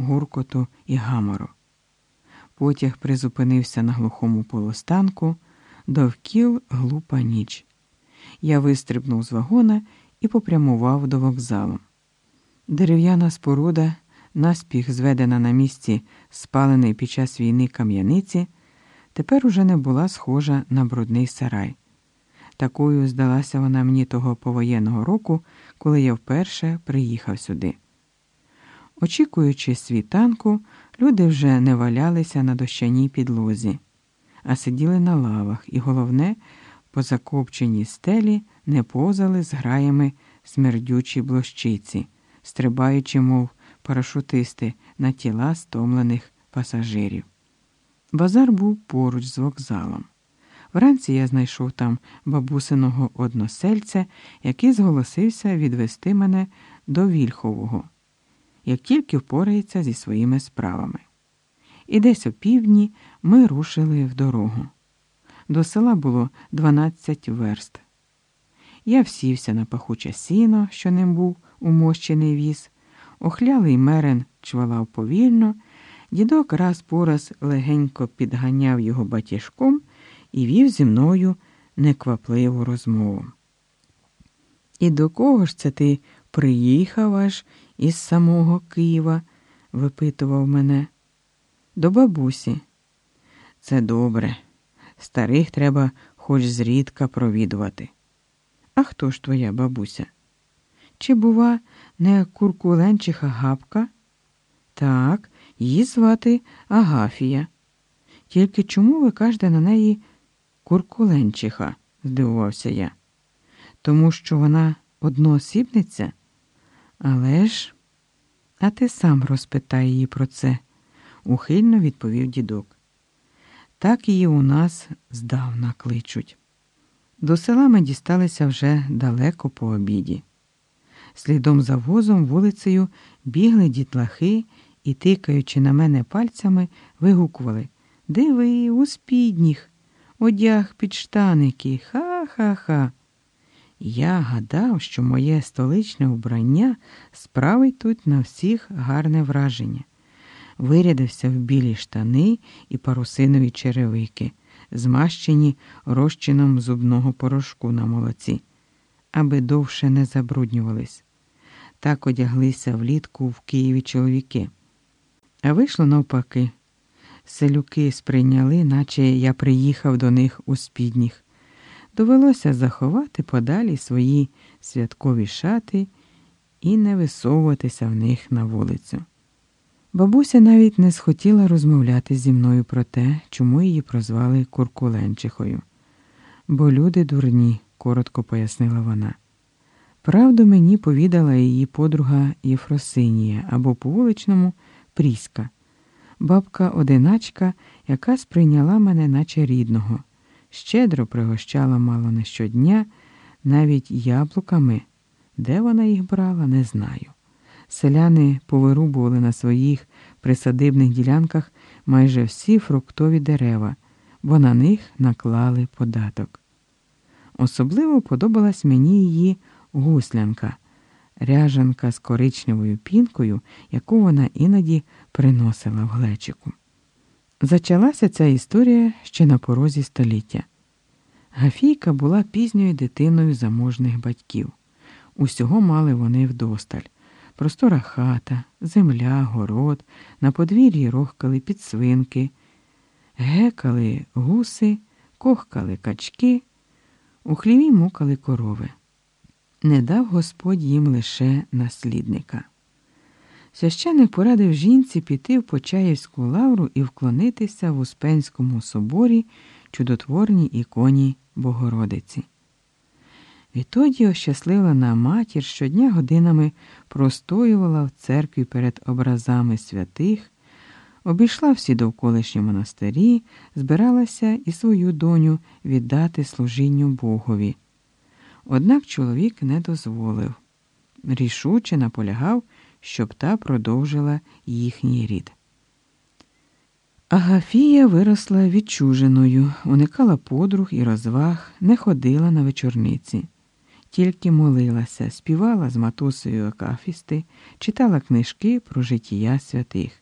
гуркоту і гамору. Потяг призупинився на глухому полустанку, довкіл глупа ніч. Я вистрибнув з вагона і попрямував до вокзалу. Дерев'яна споруда, наспіх зведена на місці спаленої під час війни кам'яниці, тепер уже не була схожа на брудний сарай. Такою здалася вона мені того повоєнного року, коли я вперше приїхав сюди. Очікуючи світанку, люди вже не валялися на дощаній підлозі, а сиділи на лавах і, головне, по закопченій стелі не позали з граями смердючі блощиці, стрибаючи, мов парашутисти на тіла стомлених пасажирів. Базар був поруч з вокзалом. Вранці я знайшов там бабусиного односельця, який зголосився відвести мене до Вільхового, як тільки впорається зі своїми справами. І десь о півдні ми рушили в дорогу. До села було 12 верст. Я всівся на пахуче сіно, що ним був умощений віз, охлялий мерен чвалав повільно, дідок раз по раз легенько підганяв його батіжком і вів зі мною неквапливу розмову. І до кого ж це ти приїхав аж із самого Києва? випитував мене. До бабусі. Це добре. Старих треба хоч зрідка провідувати. А хто ж твоя бабуся? Чи, бува, не куркуленчиха гапка? Так, її звати Агафія. Тільки чому ви кажете на неї куркуленчиха? здивувався я. Тому що вона одноосібниця? Але ж, а ти сам розпитай її про це, ухильно відповів дідок. Так її у нас здавна кличуть. До села ми дісталися вже далеко по обіді. Слідом за возом вулицею бігли дітлахи і, тикаючи на мене пальцями, вигукували Диви, у спідніх, одяг під штаники, ха-ха-ха. Я гадав, що моє столичне вбрання справить тут на всіх гарне враження. Вирядився в білі штани і парусинові черевики, змащені розчином зубного порошку на молоці, аби довше не забруднювались. Так одяглися влітку в Києві чоловіки. А вийшло навпаки. Селюки сприйняли, наче я приїхав до них у спідніх. Довелося заховати подалі свої святкові шати і не висовуватися в них на вулицю. Бабуся навіть не схотіла розмовляти зі мною про те, чому її прозвали Куркуленчихою. Бо люди дурні, коротко пояснила вона. Правду мені повідала її подруга Єфросинія або по вуличному Пріська, бабка одиначка, яка сприйняла мене, наче рідного, щедро пригощала мало не щодня, навіть яблуками. Де вона їх брала, не знаю. Селяни повирубували на своїх присадибних ділянках майже всі фруктові дерева, бо на них наклали податок. Особливо подобалась мені її гуслянка, ряжанка з коричневою пінкою, яку вона іноді приносила в глечику. Зачалася ця історія ще на порозі століття. Гафійка була пізньою дитиною заможних батьків. Усього мали вони вдосталь. Простора хата, земля, город, на подвір'ї рохкали підсвинки, гекали гуси, кохкали качки, у хліві мукали корови. Не дав Господь їм лише наслідника. Священник порадив жінці піти в Почаївську лавру і вклонитися в Успенському соборі чудотворній іконі Богородиці. Відтоді ощасливлена матір щодня годинами простоювала в церкві перед образами святих, обійшла всі довколишні монастирі, збиралася і свою доню віддати служінню Богові. Однак чоловік не дозволив, рішуче наполягав, щоб та продовжила їхній рід. Агафія виросла відчуженою, уникала подруг і розваг, не ходила на вечорниці тільки молилася, співала з матусею акафісти, читала книжки про життя святих.